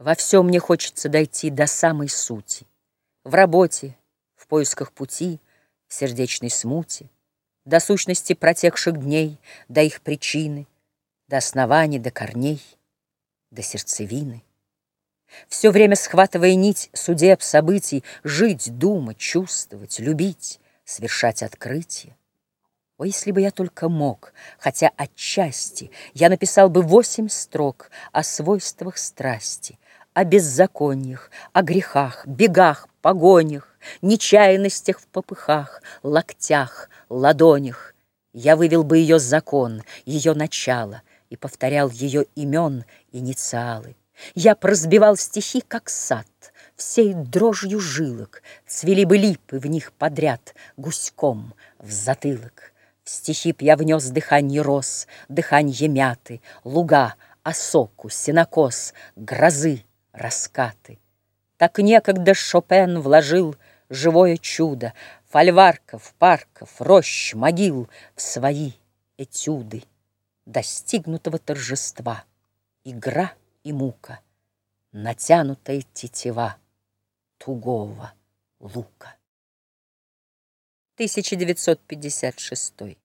Во всем мне хочется дойти до самой сути. В работе, в поисках пути, в сердечной смуте, До сущности протекших дней, до их причины, До оснований, до корней, до сердцевины. Все время схватывая нить судеб, событий, Жить, думать, чувствовать, любить, совершать открытие. О, если бы я только мог, хотя отчасти, Я написал бы восемь строк О свойствах страсти, о беззакониях, О грехах, бегах, погонях, Нечаянностях в попыхах, Локтях, ладонях. Я вывел бы ее закон, ее начало, И повторял ее имен, инициалы. Я прозбивал стихи, как сад, Всей дрожью жилок, Цвели бы липы в них подряд Гуськом в затылок. В стихи б я внес дыханье роз, Дыханье мяты, луга, осоку, сенокос, Грозы, раскаты. Так некогда Шопен вложил Живое чудо Фольварков, парков, рощ, могил В свои этюды Достигнутого торжества. Игра и мука, Натянутая тетива Тугого лука. 1956